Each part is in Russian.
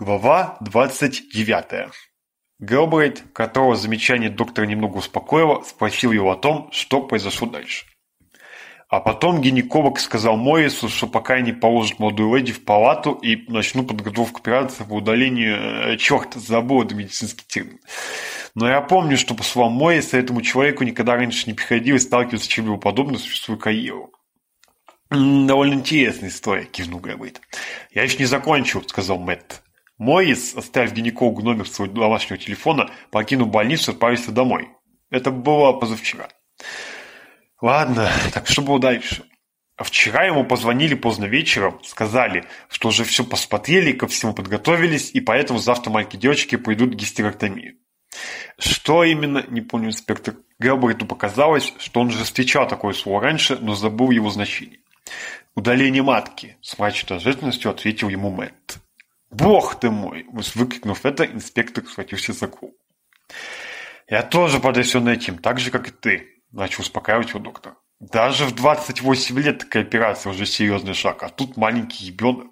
Глава 29. Гелбрейт, которого замечание доктора немного успокоило, спросил его о том, что произошло дальше. А потом гинеколог сказал Моррису, что пока они положат молодую леди в палату и начнут подготовку операции по удалению... Э, черт, забыл это медицинский термин. Но я помню, что, по словам Морриса, этому человеку никогда раньше не приходилось сталкиваться с чем-либо подобным, существуя карьеру. «Довольно интересная история», – кивнул Грэббит. «Я еще не закончил», – сказал Мэтт. Моис, оставив Гинякову номер своего домашнего телефона, покинул больницу и отправился домой. Это было позавчера. Ладно, так что было дальше? А вчера ему позвонили поздно вечером, сказали, что уже все посмотрели, ко всему подготовились, и поэтому завтра маленькие девочки пойдут к гистерэктомии. Что именно, не понял инспектор. Гелберту показалось, что он же встречал такое слово раньше, но забыл его значение. «Удаление матки», – с мрачной ответственностью ответил ему Мэтт. Бог ты мой! — воскликнув это, инспектор схватился за голову. «Я тоже потрясен этим, так же, как и ты», — начал успокаивать у доктора. «Даже в 28 лет такая операция уже серьезный шаг, а тут маленький ребенок.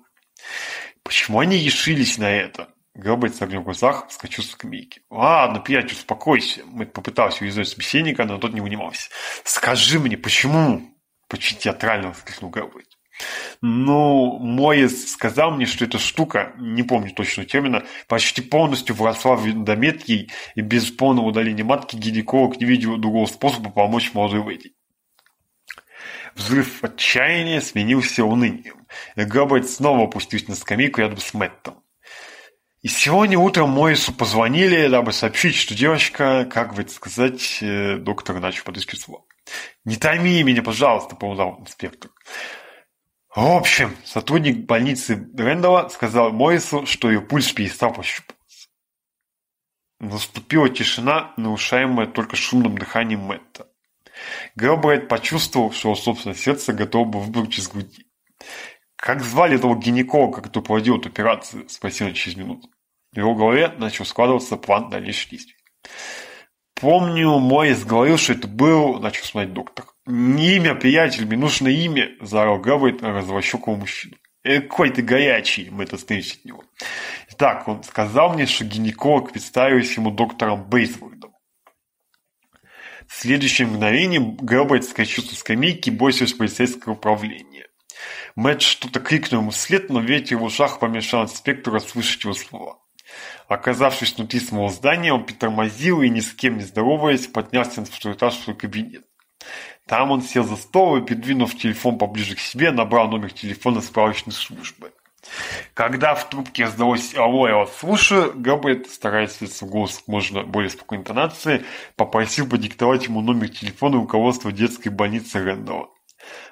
Почему они решились на это?» Гроберт с огнем в глазах вскочил с скамейки. «Ладно, приятель, успокойся». Мы попытался увязать собеседника, но тот не унимался. «Скажи мне, почему?» Почти театрально воскликнул Гроберт. Ну, Моис сказал мне, что эта штука, не помню точно термина, почти полностью вросла в эндомет и без полного удаления матки гинеколог не видел другого способа помочь молодой выйти. Взрыв отчаяния сменился унынием, и Габбайт снова опустился на скамейку рядом с Мэттом. И сегодня утром Моису позвонили, дабы сообщить, что девочка, как бы сказать, э, доктор начал подыскивать слово. «Не томи меня, пожалуйста», — помолвал инспектор. В общем, сотрудник больницы Рэндалла сказал Моррису, что ее пульс перестал пощупываться. Наступила тишина, нарушаемая только шумным дыханием Мэтта. Гелбрайт почувствовал, что собственное сердце готово бы выбрать из груди. «Как звали этого гинеколога, который проводил эту операцию?» – спросил через минуту. В его голове начал складываться план дальнейших действий помню мой говорил, что это был, начал смотреть доктор. Не имя, приятель, мне нужно имя, заорал Гавайт развощекого мужчину. Э, какой ты горячий, мы это встречи от него. Так, он сказал мне, что гинеколог представился ему доктором Бейсвордом. В следующем мгновении Габайт скачал со скамейки и бросился в полицейское управление. Мэтт что-то крикнул ему вслед, но ветер в ушах помешал инспектору слышать его слова. Оказавшись внутри самого здания, он притормозил и, ни с кем не здороваясь, поднялся на второй этаж в свой кабинет. Там он сел за стол и, придвинув телефон поближе к себе, набрал номер телефона справочной службы. Когда в трубке раздалось «Алло, я вас слушаю», Габбет, стараясь лица голос как можно более спокойной интонации, попросил подиктовать ему номер телефона руководства детской больницы Рэндалла.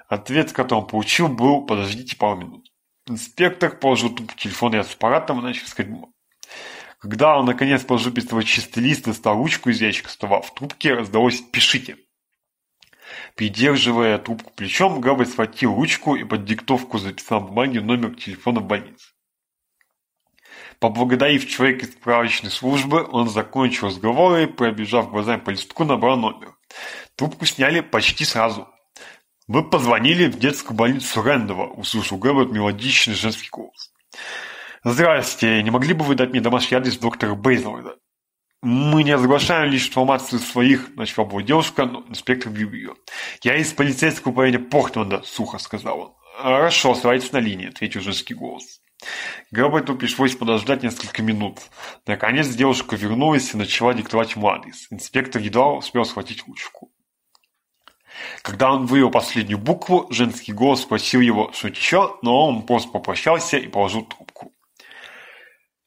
Ответ, который он получил, был «Подождите пару минут». Инспектор положил трубку телефона и с аппаратом и начал искать бумагу. Когда он наконец положил перед собой чистый лист и достал ручку из ящика стола, в трубке раздалось «пишите». Придерживая трубку плечом, Габбель схватил ручку и под диктовку записал на бумаге номер телефона больницы. Поблагодарив человека из справочной службы, он закончил разговор и, пробежав глазами по листку, набрал номер. Трубку сняли почти сразу. «Мы позвонили в детскую больницу Рэндова», – услышал Габбель мелодичный женский голос. «Здрасте, не могли бы вы дать мне домашний адрес доктора Бейзлорда?» «Мы не разглашаем лишь информацию своих», — начала была девушка, но инспектор бил ее. «Я из полицейского управления Портленда», — сухо сказал он. «Хорошо, оставайтесь на линии», — ответил женский голос. Габбету пришлось подождать несколько минут. Наконец девушка вернулась и начала диктовать ему адрес. Инспектор едва успел схватить ручку. Когда он вывел последнюю букву, женский голос спросил его что еще, но он просто попрощался и положил трубку.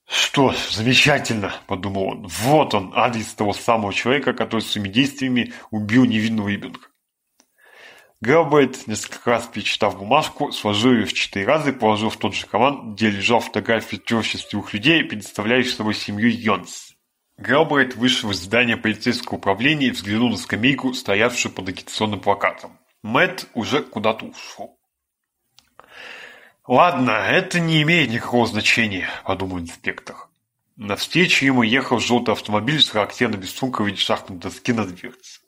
Что замечательно, подумал он, вот он, адрес того самого человека, который своими действиями убил невинного ребенка. Гелбрейт, несколько раз перечитав бумажку, сложил ее в четыре раза и положил в тот же карман, где лежал фотография трех счастливых людей, представляющих собой семью Йонс. Гелбрейт вышел из здания полицейского управления и взглянул на скамейку, стоявшую под агитационным плакатом. Мэтт уже куда-то ушел. Ладно, это не имеет никакого значения, подумал инспектор. Навстречу ему ехал желтый автомобиль с характерными сумками шахтной доски на дверце.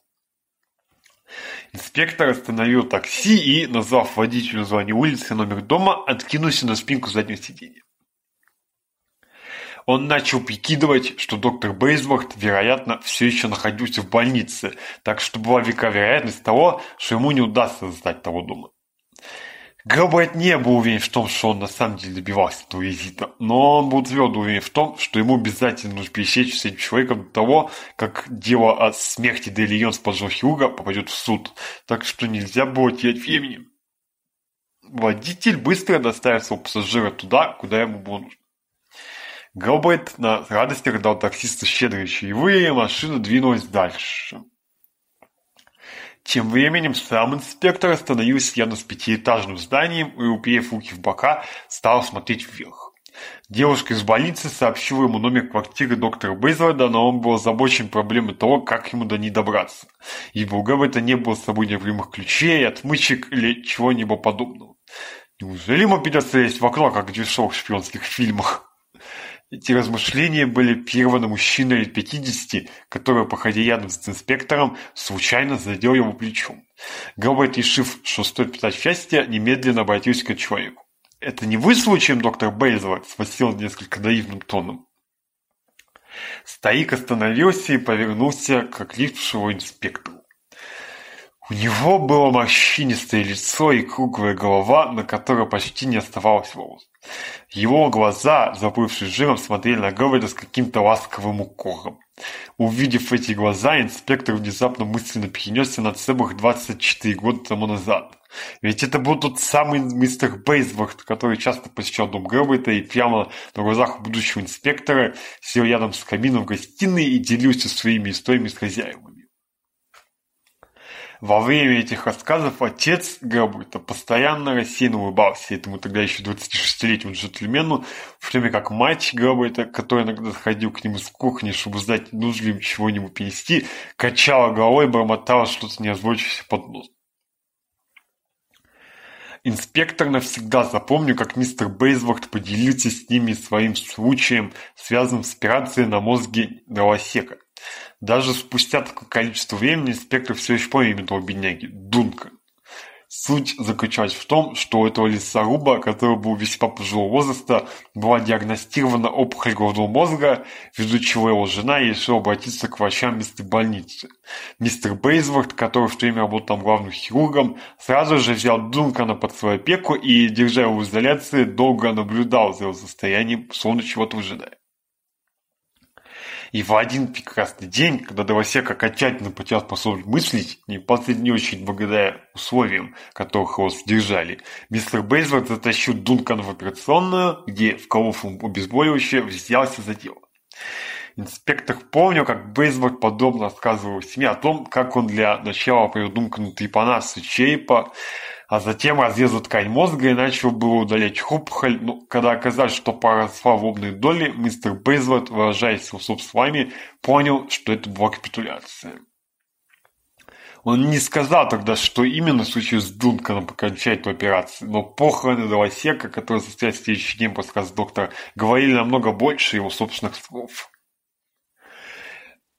Инспектор остановил такси и, назвав водителю название улицы и номер дома, откинулся на спинку заднего сиденья. Он начал прикидывать, что доктор Бейсворт, вероятно, все еще находился в больнице, так что была велика вероятность того, что ему не удастся застать того дома. Гробайт не был уверен в том, что он на самом деле добивался этого визита, но он был твердо уверен в том, что ему обязательно нужно пересечь с этим человеком до того, как дело о смерти Делион спожил хирурга попадет в суд, так что нельзя было терять времени. Водитель быстро доставил своего пассажира туда, куда ему было нужно. Гробайт на радости дал таксисту щедрые чаевые, и машина двинулась дальше. Тем временем сам инспектор остановился рядом с пятиэтажным зданием и, уперев руки в бока, стал смотреть вверх. Девушка из больницы сообщила ему номер квартиры доктора Бейзларда, но он был озабочен проблемой того, как ему до ней добраться, ибо у Габбета не было с собой необходимых ключей, отмычек или чего-нибудь подобного. Неужели ему придется лезть в окно, как в дешевых шпионских фильмах? Эти размышления были прерваны мужчиной лет пятидесяти, который, походя рядом с инспектором, случайно задел его плечом. Гроберт, решив, что стоит питать счастье, немедленно обратился к человеку. «Это не вы случаем, доктор Бейзела?» – спросил несколько наивным тоном. Старик остановился и повернулся к окликшему инспектору. У него было морщинистое лицо и круглая голова, на которой почти не оставалось волос. Его глаза, забывшись жиром, смотрели на Говарда с каким-то ласковым укором. Увидев эти глаза, инспектор внезапно мысленно перенесся на целых 24 года тому назад. Ведь это был тот самый мистер Бейсворт, который часто посещал дом Грэббета и прямо на глазах будущего инспектора сел рядом с камином в гостиной и делился своими историями с хозяевами. Во время этих рассказов отец Габрита постоянно рассеянно улыбался этому тогда еще 26-летнему джентльмену, в то время как мать Габрита, который иногда сходил к нему с кухни, чтобы узнать, нужно ли им чего-нибудь принести, качала головой и бормотала что-то не озвучившееся под нос. Инспектор навсегда запомню, как мистер Бейсворт поделился с ними своим случаем, связанным с операцией на мозге Новосека – даже спустя такое количество времени спектры все еще помнит этого бедняги, Дункан. Суть заключалась в том, что у этого лесоруба, который был весьма пожилого возраста, была диагностирована опухоль головного мозга, ввиду чего его жена решила обратиться к врачам местной больницы. Мистер Бейзворд, который в то время работал там главным хирургом, сразу же взял Дункана под свою опеку и, держа его в изоляции, долго наблюдал за его состоянием, словно чего-то ожидая. И в один прекрасный день, когда Дровосек окончательно потерял способность мыслить, не в последнюю очередь благодаря условиям, которых его содержали, мистер Бейсворт затащил Дункана в операционную, где, в ему обезболивающее, взялся за дело. Инспектор помнил, как Бейсборг подробно рассказывал семье о том, как он для начала привел Дункана трепана с черепа, а затем разрезу ткань мозга и начал было удалять хрупхоль, но ну, когда оказалось, что пара свободной доли, мистер Бейзвард, выражаясь усоб словами, понял, что это была капитуляция. Он не сказал тогда, что именно случилось с Дунканом по окончательной операции, но похороны Долосека, которые состоялись в следующий день после доктора, говорили намного больше его собственных слов.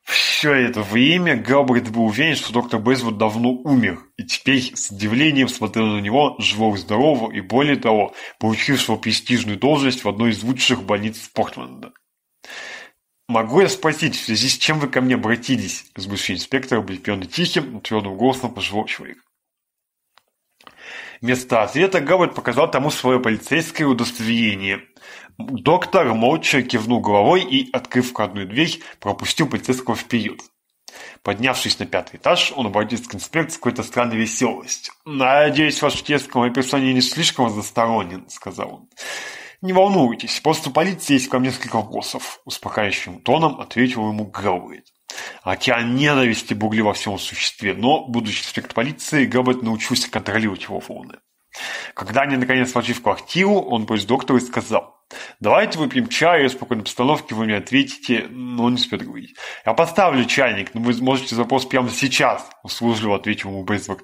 Все это время Габбард был уверен, что доктор Бейсвуд давно умер, и теперь с удивлением смотрел на него, живого и здорового, и более того, получившего престижную должность в одной из лучших больниц Портленда. «Могу я спросить, в связи с чем вы ко мне обратились?» – сбывший инспектор, облепенный тихим, но твердым голосом пожилого человек. Вместо ответа Галлет показал тому свое полицейское удостоверение. Доктор молча кивнул головой и, открыв входную дверь, пропустил полицейского вперед. Поднявшись на пятый этаж, он обратился к инспектору с какой-то странной веселостью. «Надеюсь, ваш отец к моей персоне не слишком разносторонен», — сказал он. «Не волнуйтесь, просто полиция есть к вам несколько вопросов», — успокаивающим тоном ответил ему Гэллоуид. Океан ненависти бугли во всем существе, но, будучи спект полиции, Габбет научился контролировать его волны. Когда они, наконец, вошли в он пусть доктора и сказал, «Давайте выпьем чаю, и в спокойной обстановке вы мне ответите, но не успею говорить. Я поставлю чайник, но вы сможете запрос прямо сейчас», – услужливо ответил ему Бейсборг.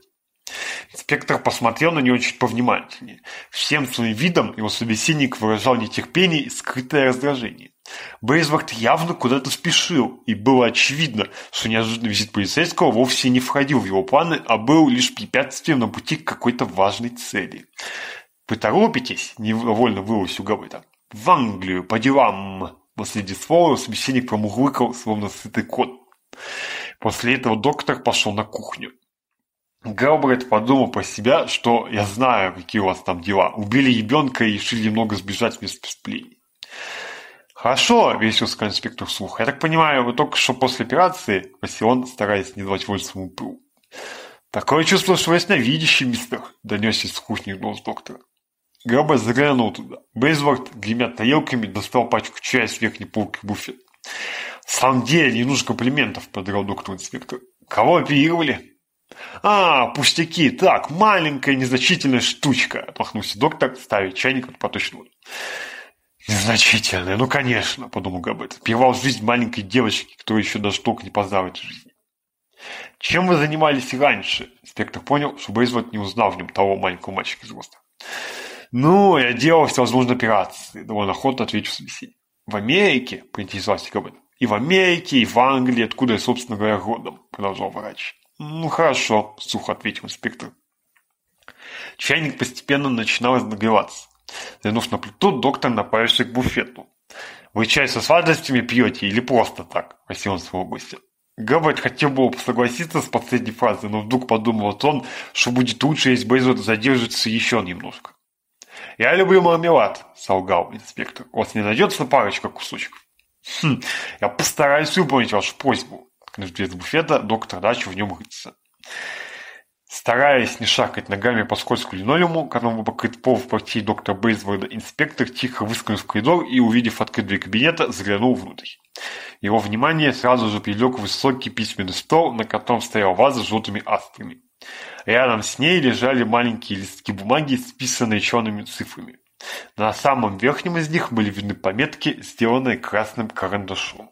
Инспектор посмотрел на него чуть повнимательнее. Всем своим видом его собеседник выражал нетерпение и скрытое раздражение. Брейсворт явно куда-то спешил, и было очевидно, что неожиданный визит полицейского вовсе не входил в его планы, а был лишь препятствием на пути к какой-то важной цели. «Поторопитесь!» – невольно вырвалось у Габрита. «В Англию, по делам!» Наследие слова собеседник промурлыкал, словно сытый кот. После этого доктор пошел на кухню. Гэлбрайт подумал про себя, что «я знаю, какие у вас там дела. Убили ребенка и решили немного сбежать без преступлений». «Хорошо», — весил сказал инспектор слух. «Я так понимаю, вы только что после операции?» — спросил он, стараясь не давать волю своему пылу. «Такое чувство, что вы ясновидящий, мистер», — донесся из кухни голос доктора. Габбер заглянул туда. Бейсворт, гремя тарелками, достал пачку чая с верхней полки буфет. «В самом деле, не нужно комплиментов», — подрал доктор инспектор. «Кого оперировали?» «А, пустяки, так, маленькая незначительная штучка!» — отмахнулся доктор, ставя чайник под потушную. «Незначительная, ну, конечно!» — подумал Габет. «Певал жизнь маленькой девочки, которая еще до штук не познала этой жизни». «Чем вы занимались раньше?» Инспектор понял, что Бейзвот не узнал в нем того маленького мальчика из роста. «Ну, я делал всевозможные операции», — довольно охотно отвечу собеседник. «В Америке?» — поинтересовался Габет. «И в Америке, и в Англии, откуда я, собственно говоря, родом», — продолжал врач. «Ну, хорошо», — сухо ответил инспектор. Чайник постепенно начинал изнагреваться. Завернув на плиту, доктор направился к буфету. «Вы чай со сладостями пьете или просто так?» – спросил он своего гостя. Габбард хотел бы, согласиться с последней фразой, но вдруг подумал он, что будет лучше, если Бейзот задержится еще немножко. «Я люблю мармелад», – солгал инспектор. «У вас не найдется парочка кусочков?» «Хм, я постараюсь выполнить вашу просьбу», Ждет буфета доктор начал в нем рыться. Стараясь не шаркать ногами по скользкому линолеуму, которому покрыт пол в партии доктора Бейсворда, инспектор тихо выскользнул в коридор и, увидев открытый кабинета, заглянул внутрь. Его внимание сразу же привлек высокий письменный стол, на котором стоял ваза с желтыми астрами. Рядом с ней лежали маленькие листки бумаги, списанные черными цифрами. На самом верхнем из них были видны пометки, сделанные красным карандашом.